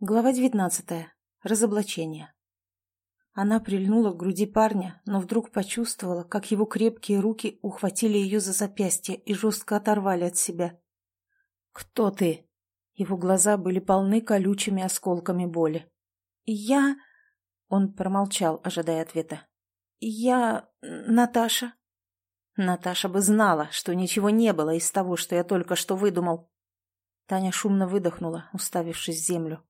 Глава девятнадцатая. Разоблачение. Она прильнула к груди парня, но вдруг почувствовала, как его крепкие руки ухватили ее за запястье и жестко оторвали от себя. «Кто ты?» Его глаза были полны колючими осколками боли. «Я...» Он промолчал, ожидая ответа. «Я... Наташа». Наташа бы знала, что ничего не было из того, что я только что выдумал. Таня шумно выдохнула, уставившись в землю.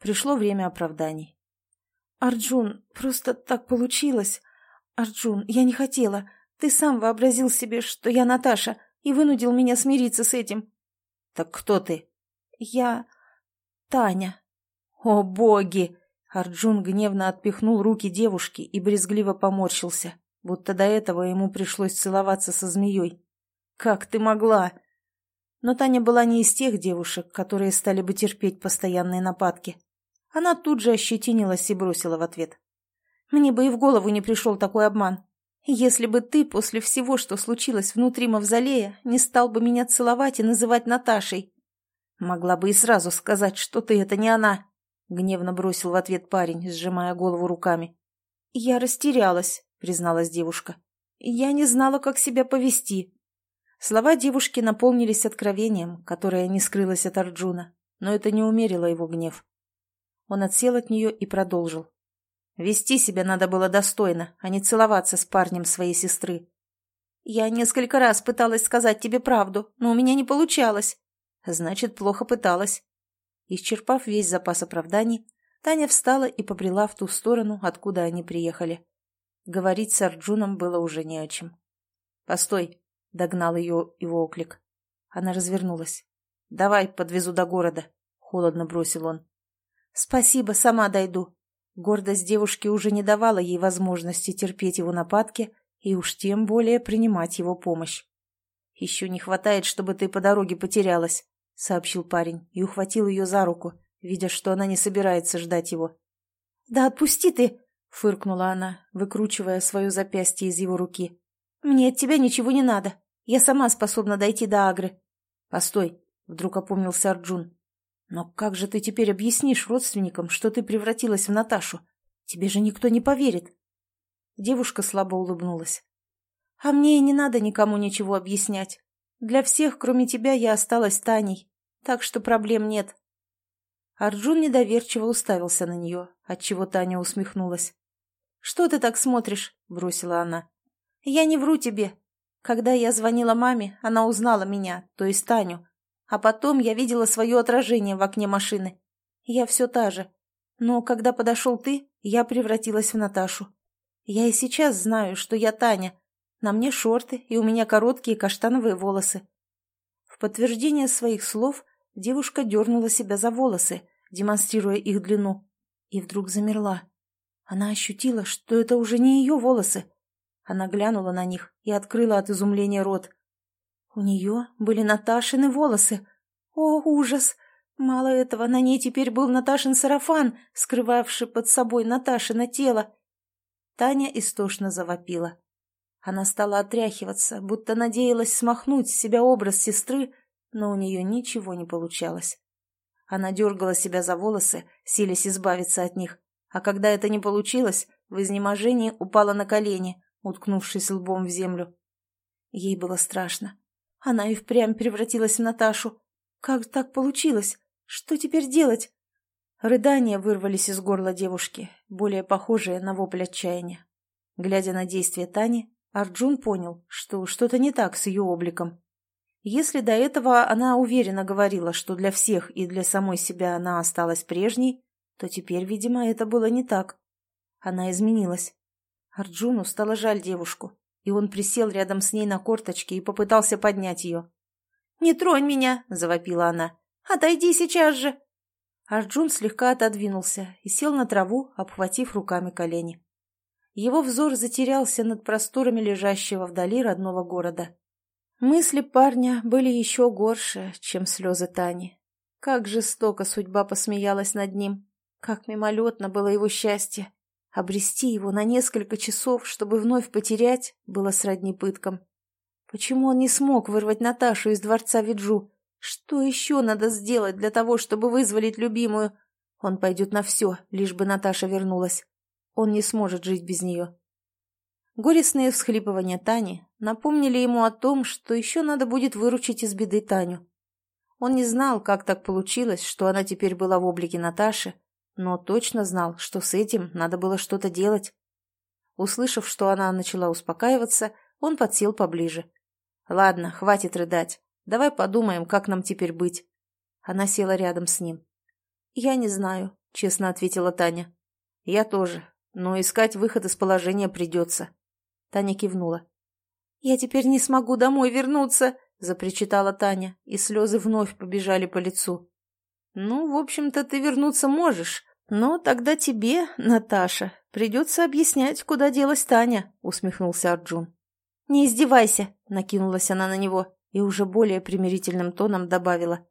Пришло время оправданий. «Арджун, просто так получилось. Арджун, я не хотела. Ты сам вообразил себе, что я Наташа, и вынудил меня смириться с этим». «Так кто ты?» «Я... Таня». «О, боги!» Арджун гневно отпихнул руки девушки и брезгливо поморщился, будто до этого ему пришлось целоваться со змеей. «Как ты могла?» Но Таня была не из тех девушек, которые стали бы терпеть постоянные нападки. Она тут же ощетинилась и бросила в ответ. «Мне бы и в голову не пришел такой обман. Если бы ты после всего, что случилось внутри мавзолея, не стал бы меня целовать и называть Наташей. Могла бы и сразу сказать, что ты это не она», — гневно бросил в ответ парень, сжимая голову руками. «Я растерялась», — призналась девушка. «Я не знала, как себя повести». Слова девушки наполнились откровением, которое не скрылось от Арджуна, но это не умерило его гнев. Он отсел от нее и продолжил. Вести себя надо было достойно, а не целоваться с парнем своей сестры. «Я несколько раз пыталась сказать тебе правду, но у меня не получалось». «Значит, плохо пыталась». Исчерпав весь запас оправданий, Таня встала и побрела в ту сторону, откуда они приехали. Говорить с Арджуном было уже не о чем. «Постой!» — догнал ее его оклик. Она развернулась. «Давай, подвезу до города», — холодно бросил он. «Спасибо, сама дойду». Гордость девушки уже не давала ей возможности терпеть его нападки и уж тем более принимать его помощь. «Еще не хватает, чтобы ты по дороге потерялась», — сообщил парень и ухватил ее за руку, видя, что она не собирается ждать его. «Да отпусти ты!» — фыркнула она, выкручивая свое запястье из его руки. «Мне от тебя ничего не надо. Я сама способна дойти до Агры». «Постой!» — вдруг опомнился Арджун. Но как же ты теперь объяснишь родственникам, что ты превратилась в Наташу? Тебе же никто не поверит. Девушка слабо улыбнулась. А мне и не надо никому ничего объяснять. Для всех, кроме тебя, я осталась Таней, так что проблем нет. Арджун недоверчиво уставился на нее, отчего Таня усмехнулась. «Что ты так смотришь?» — бросила она. «Я не вру тебе. Когда я звонила маме, она узнала меня, то есть Таню, а потом я видела свое отражение в окне машины. Я все та же. Но когда подошел ты, я превратилась в Наташу. Я и сейчас знаю, что я Таня. На мне шорты, и у меня короткие каштановые волосы. В подтверждение своих слов девушка дернула себя за волосы, демонстрируя их длину, и вдруг замерла. Она ощутила, что это уже не ее волосы. Она глянула на них и открыла от изумления рот. У нее были Наташины волосы. О, ужас! Мало этого, на ней теперь был Наташин сарафан, скрывавший под собой Наташино тело. Таня истошно завопила. Она стала отряхиваться, будто надеялась смахнуть с себя образ сестры, но у нее ничего не получалось. Она дергала себя за волосы, силясь избавиться от них, а когда это не получилось, в изнеможении упала на колени, уткнувшись лбом в землю. Ей было страшно. Она и впрямь превратилась в Наташу. Как так получилось? Что теперь делать? Рыдания вырвались из горла девушки, более похожие на вопль отчаяния. Глядя на действия Тани, Арджун понял, что что-то не так с ее обликом. Если до этого она уверенно говорила, что для всех и для самой себя она осталась прежней, то теперь, видимо, это было не так. Она изменилась. Арджуну стало жаль девушку и он присел рядом с ней на корточки и попытался поднять ее. «Не тронь меня!» — завопила она. «Отойди сейчас же!» Арджун слегка отодвинулся и сел на траву, обхватив руками колени. Его взор затерялся над просторами лежащего вдали родного города. Мысли парня были еще горше, чем слезы Тани. Как жестоко судьба посмеялась над ним, как мимолетно было его счастье. Обрести его на несколько часов, чтобы вновь потерять, было сродни пыткам. Почему он не смог вырвать Наташу из дворца Виджу? Что еще надо сделать для того, чтобы вызволить любимую? Он пойдет на все, лишь бы Наташа вернулась. Он не сможет жить без нее. Горестные всхлипывания Тани напомнили ему о том, что еще надо будет выручить из беды Таню. Он не знал, как так получилось, что она теперь была в облике Наташи, но точно знал, что с этим надо было что-то делать. Услышав, что она начала успокаиваться, он подсел поближе. «Ладно, хватит рыдать. Давай подумаем, как нам теперь быть». Она села рядом с ним. «Я не знаю», — честно ответила Таня. «Я тоже, но искать выход из положения придется». Таня кивнула. «Я теперь не смогу домой вернуться», — запричитала Таня, и слезы вновь побежали по лицу. «Ну, в общем-то, ты вернуться можешь, но тогда тебе, Наташа, придется объяснять, куда делась Таня», — усмехнулся Арджун. «Не издевайся», — накинулась она на него и уже более примирительным тоном добавила.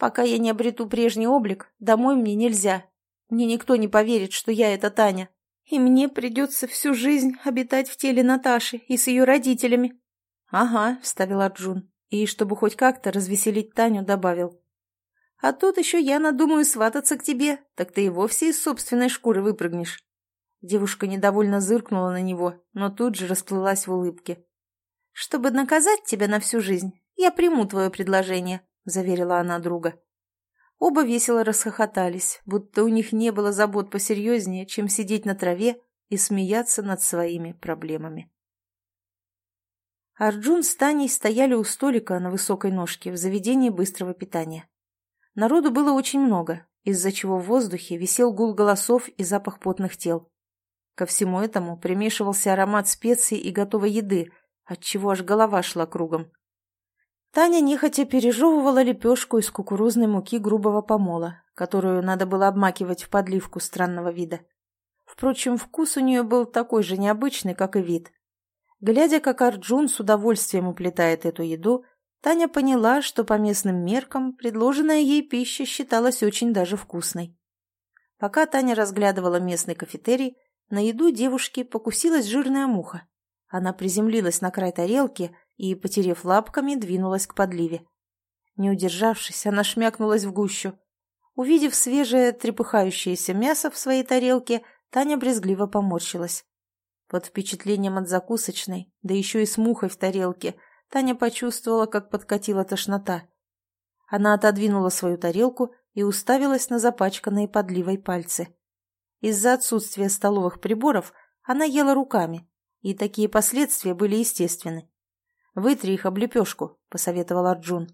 Пока я не обрету прежний облик, домой мне нельзя. Мне никто не поверит, что я это Таня. И мне придется всю жизнь обитать в теле Наташи и с ее родителями. — Ага, — вставил Арджун. И, чтобы хоть как-то развеселить Таню, добавил. — А тут еще я надумаю свататься к тебе, так ты и вовсе из собственной шкуры выпрыгнешь. Девушка недовольно зыркнула на него, но тут же расплылась в улыбке. — Чтобы наказать тебя на всю жизнь, я приму твое предложение, — заверила она друга. Оба весело расхохотались, будто у них не было забот посерьезнее, чем сидеть на траве и смеяться над своими проблемами. Арджун с Таней стояли у столика на высокой ножке в заведении быстрого питания. Народу было очень много, из-за чего в воздухе висел гул голосов и запах потных тел. Ко всему этому примешивался аромат специй и готовой еды, отчего аж голова шла кругом. Таня нехотя пережевывала лепешку из кукурузной муки грубого помола, которую надо было обмакивать в подливку странного вида. Впрочем, вкус у нее был такой же необычный, как и вид. Глядя, как Арджун с удовольствием уплетает эту еду, Таня поняла, что по местным меркам предложенная ей пища считалась очень даже вкусной. Пока Таня разглядывала местный кафетерий, на еду девушки покусилась жирная муха. Она приземлилась на край тарелки и, потерев лапками, двинулась к подливе. Не удержавшись, она шмякнулась в гущу. Увидев свежее трепыхающееся мясо в своей тарелке, Таня брезгливо поморщилась. Под впечатлением от закусочной, да еще и с мухой в тарелке, Таня почувствовала, как подкатила тошнота. Она отодвинула свою тарелку и уставилась на запачканные подливой пальцы. Из-за отсутствия столовых приборов она ела руками, и такие последствия были естественны. Вытри их об лепешку», — посоветовал Арджун.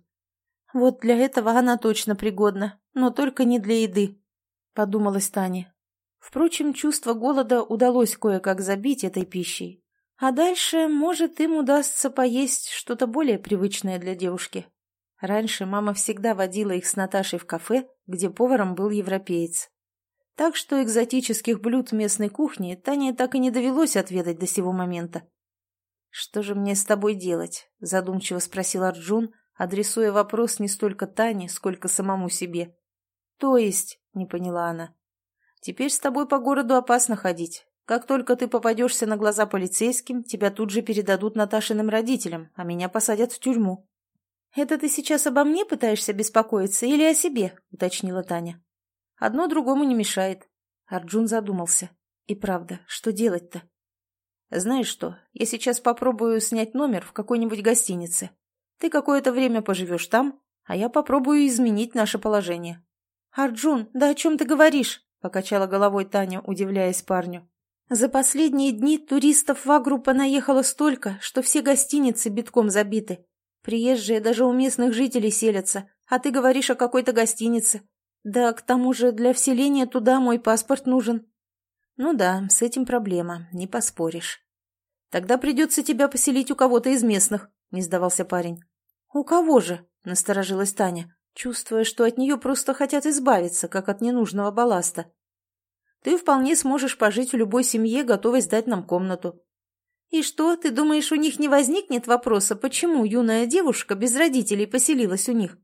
«Вот для этого она точно пригодна, но только не для еды», — подумалась Таня. Впрочем, чувство голода удалось кое-как забить этой пищей. А дальше, может, им удастся поесть что-то более привычное для девушки. Раньше мама всегда водила их с Наташей в кафе, где поваром был европеец. Так что экзотических блюд местной кухни Тане так и не довелось отведать до сего момента. «Что же мне с тобой делать?» – задумчиво спросил Арджун, адресуя вопрос не столько Тане, сколько самому себе. «То есть?» – не поняла она. «Теперь с тобой по городу опасно ходить. Как только ты попадешься на глаза полицейским, тебя тут же передадут Наташиным родителям, а меня посадят в тюрьму». «Это ты сейчас обо мне пытаешься беспокоиться или о себе?» – уточнила Таня. «Одно другому не мешает». Арджун задумался. «И правда, что делать-то?» Знаешь что, я сейчас попробую снять номер в какой-нибудь гостинице. Ты какое-то время поживешь там, а я попробую изменить наше положение. Арджун, да о чем ты говоришь? Покачала головой Таня, удивляясь парню. За последние дни туристов в Агру понаехало столько, что все гостиницы битком забиты. Приезжие даже у местных жителей селятся, а ты говоришь о какой-то гостинице. Да, к тому же для вселения туда мой паспорт нужен. «Ну да, с этим проблема, не поспоришь». «Тогда придется тебя поселить у кого-то из местных», — не сдавался парень. «У кого же?» — насторожилась Таня, чувствуя, что от нее просто хотят избавиться, как от ненужного балласта. «Ты вполне сможешь пожить в любой семье, готовой сдать нам комнату». «И что, ты думаешь, у них не возникнет вопроса, почему юная девушка без родителей поселилась у них?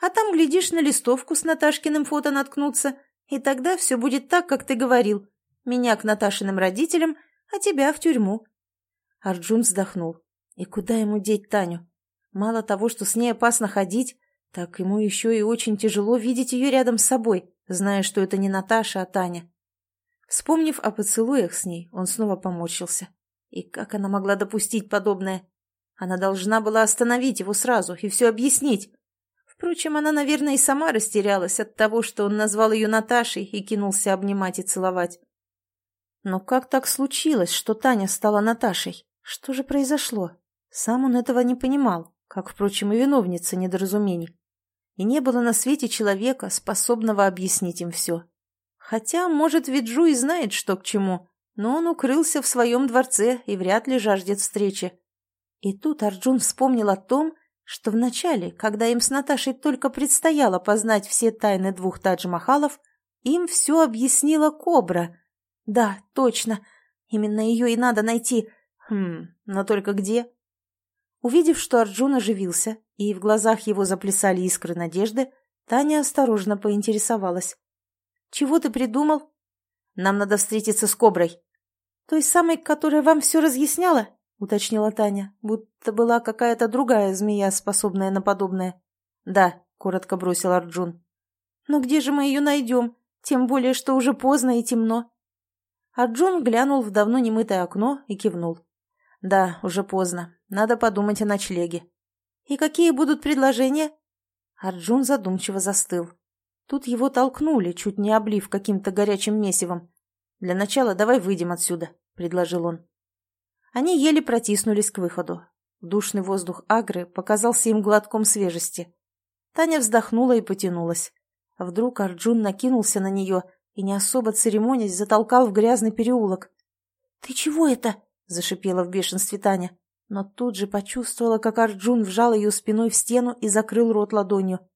А там, глядишь, на листовку с Наташкиным фото наткнуться, и тогда все будет так, как ты говорил, меня к Наташиным родителям, а тебя в тюрьму». Арджун вздохнул. И куда ему деть Таню? Мало того, что с ней опасно ходить, так ему еще и очень тяжело видеть ее рядом с собой. зная, что это не Наташа, а Таня. Вспомнив о поцелуях с ней, он снова поморщился. И как она могла допустить подобное? Она должна была остановить его сразу и все объяснить. Впрочем, она, наверное, и сама растерялась от того, что он назвал ее Наташей и кинулся обнимать и целовать. Но как так случилось, что Таня стала Наташей? Что же произошло? Сам он этого не понимал, как, впрочем, и виновница недоразумений. И не было на свете человека, способного объяснить им все. Хотя, может, Виджу и знает, что к чему, но он укрылся в своем дворце и вряд ли жаждет встречи. И тут Арджун вспомнил о том, что вначале, когда им с Наташей только предстояло познать все тайны двух Тадж-Махалов, им все объяснила Кобра. Да, точно, именно ее и надо найти. Хм, но только где? Увидев, что Арджун оживился, и в глазах его заплясали искры надежды, Таня осторожно поинтересовалась. «Чего ты придумал?» «Нам надо встретиться с Коброй». «Той самой, которая вам все разъясняла?» уточнила Таня, будто была какая-то другая змея, способная на подобное. «Да», — коротко бросил Арджун. «Но где же мы ее найдем? Тем более, что уже поздно и темно». Арджун глянул в давно немытое окно и кивнул. «Да, уже поздно. Надо подумать о ночлеге». «И какие будут предложения?» Арджун задумчиво застыл. Тут его толкнули, чуть не облив каким-то горячим месивом. «Для начала давай выйдем отсюда», — предложил он. Они еле протиснулись к выходу. Душный воздух Агры показался им глотком свежести. Таня вздохнула и потянулась. Вдруг Арджун накинулся на нее и, не особо церемонясь, затолкал в грязный переулок. «Ты чего это?» — зашипела в бешенстве Таня, но тут же почувствовала, как Арджун вжал ее спиной в стену и закрыл рот ладонью.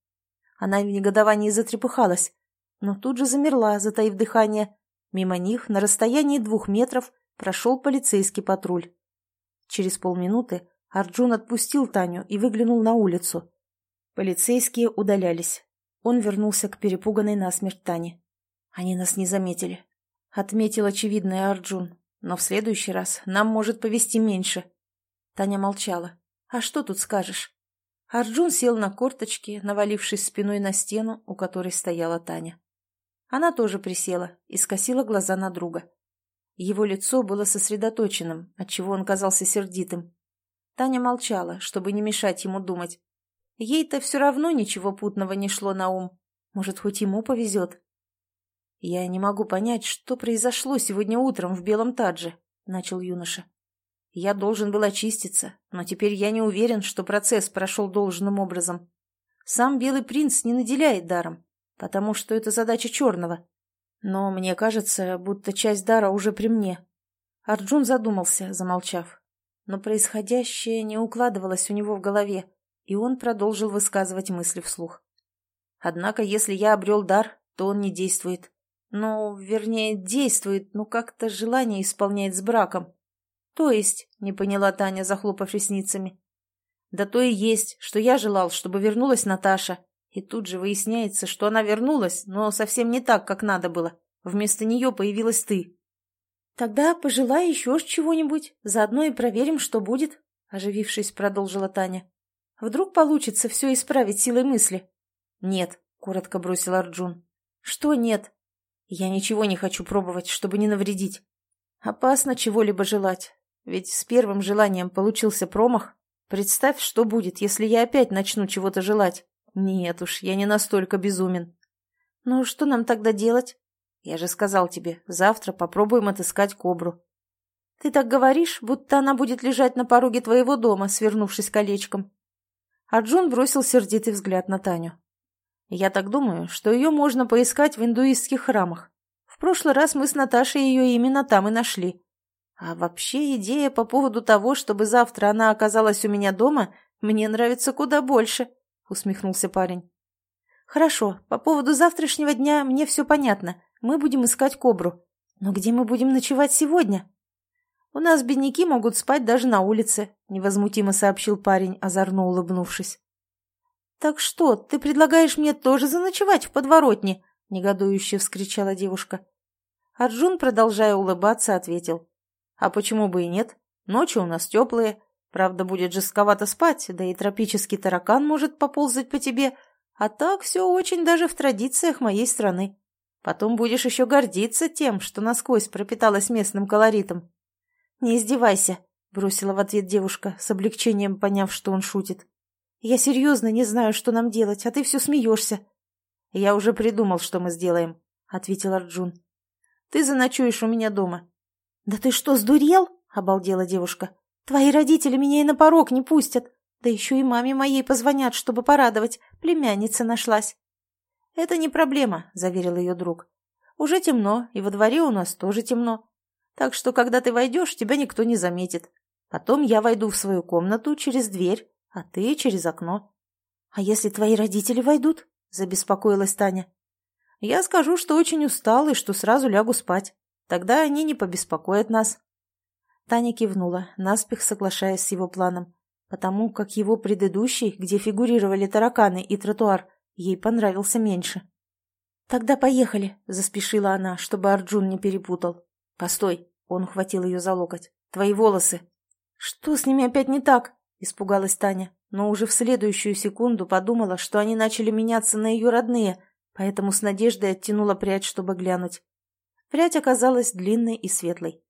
Она в негодовании затрепыхалась, но тут же замерла, затаив дыхание. Мимо них, на расстоянии двух метров, прошел полицейский патруль. Через полминуты Арджун отпустил Таню и выглянул на улицу. Полицейские удалялись. Он вернулся к перепуганной насмерть Тане. «Они нас не заметили», — отметил очевидный Арджун. «Но в следующий раз нам может повести меньше». Таня молчала. «А что тут скажешь?» Арджун сел на корточки, навалившись спиной на стену, у которой стояла Таня. Она тоже присела и скосила глаза на друга. Его лицо было сосредоточенным, отчего он казался сердитым. Таня молчала, чтобы не мешать ему думать. Ей-то все равно ничего путного не шло на ум. Может, хоть ему повезет. «Я не могу понять, что произошло сегодня утром в Белом Тадже», — начал юноша. «Я должен был очиститься, но теперь я не уверен, что процесс прошел должным образом. Сам Белый Принц не наделяет даром, потому что это задача Черного. Но мне кажется, будто часть дара уже при мне. Арджун задумался, замолчав. Но происходящее не укладывалось у него в голове, и он продолжил высказывать мысли вслух. Однако, если я обрел дар, то он не действует. Ну, вернее, действует, но как-то желание исполняет с браком. То есть, не поняла Таня, захлопав ресницами. Да то и есть, что я желал, чтобы вернулась Наташа, и тут же выясняется, что она вернулась, но совсем не так, как надо было. Вместо нее появилась ты. «Тогда пожелай еще чего-нибудь, заодно и проверим, что будет», — оживившись, продолжила Таня. «Вдруг получится все исправить силой мысли?» «Нет», — коротко бросил Арджун. «Что нет?» «Я ничего не хочу пробовать, чтобы не навредить. Опасно чего-либо желать, ведь с первым желанием получился промах. Представь, что будет, если я опять начну чего-то желать. Нет уж, я не настолько безумен. Ну, что нам тогда делать? Я же сказал тебе, завтра попробуем отыскать кобру. Ты так говоришь, будто она будет лежать на пороге твоего дома, свернувшись колечком. А Джон бросил сердитый взгляд на Таню. Я так думаю, что ее можно поискать в индуистских храмах. В прошлый раз мы с Наташей ее именно там и нашли. А вообще идея по поводу того, чтобы завтра она оказалась у меня дома, мне нравится куда больше. — усмехнулся парень. «Хорошо, по поводу завтрашнего дня мне все понятно. Мы будем искать кобру. Но где мы будем ночевать сегодня?» «У нас бедняки могут спать даже на улице», — невозмутимо сообщил парень, озорно улыбнувшись. «Так что, ты предлагаешь мне тоже заночевать в подворотне?» — негодующе вскричала девушка. Арджун, продолжая улыбаться, ответил. «А почему бы и нет? Ночи у нас теплые, Правда, будет жестковато спать, да и тропический таракан может поползать по тебе, А так все очень даже в традициях моей страны. Потом будешь еще гордиться тем, что насквозь пропиталась местным колоритом. Не издевайся, бросила в ответ девушка, с облегчением поняв, что он шутит. Я серьезно не знаю, что нам делать, а ты все смеешься. Я уже придумал, что мы сделаем, ответил Арджун. Ты заночуешь у меня дома. Да ты что, сдурел? обалдела девушка. Твои родители меня и на порог не пустят. Да еще и маме моей позвонят, чтобы порадовать. Племянница нашлась. «Это не проблема», — заверил ее друг. «Уже темно, и во дворе у нас тоже темно. Так что, когда ты войдешь, тебя никто не заметит. Потом я войду в свою комнату через дверь, а ты через окно». «А если твои родители войдут?» — забеспокоилась Таня. «Я скажу, что очень устал и что сразу лягу спать. Тогда они не побеспокоят нас». Таня кивнула, наспех соглашаясь с его планом потому как его предыдущий, где фигурировали тараканы и тротуар, ей понравился меньше. «Тогда поехали», — заспешила она, чтобы Арджун не перепутал. «Постой», — он ухватил ее за локоть. «Твои волосы». «Что с ними опять не так?» — испугалась Таня, но уже в следующую секунду подумала, что они начали меняться на ее родные, поэтому с надеждой оттянула прядь, чтобы глянуть. Прядь оказалась длинной и светлой.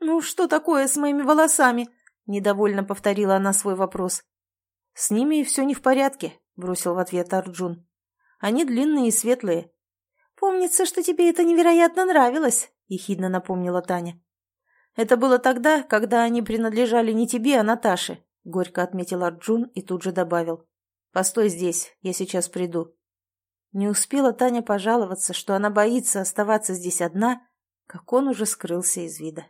«Ну что такое с моими волосами?» Недовольно повторила она свой вопрос. «С ними все не в порядке», — бросил в ответ Арджун. «Они длинные и светлые». «Помнится, что тебе это невероятно нравилось», — ехидно напомнила Таня. «Это было тогда, когда они принадлежали не тебе, а Наташе», — горько отметил Арджун и тут же добавил. «Постой здесь, я сейчас приду». Не успела Таня пожаловаться, что она боится оставаться здесь одна, как он уже скрылся из вида.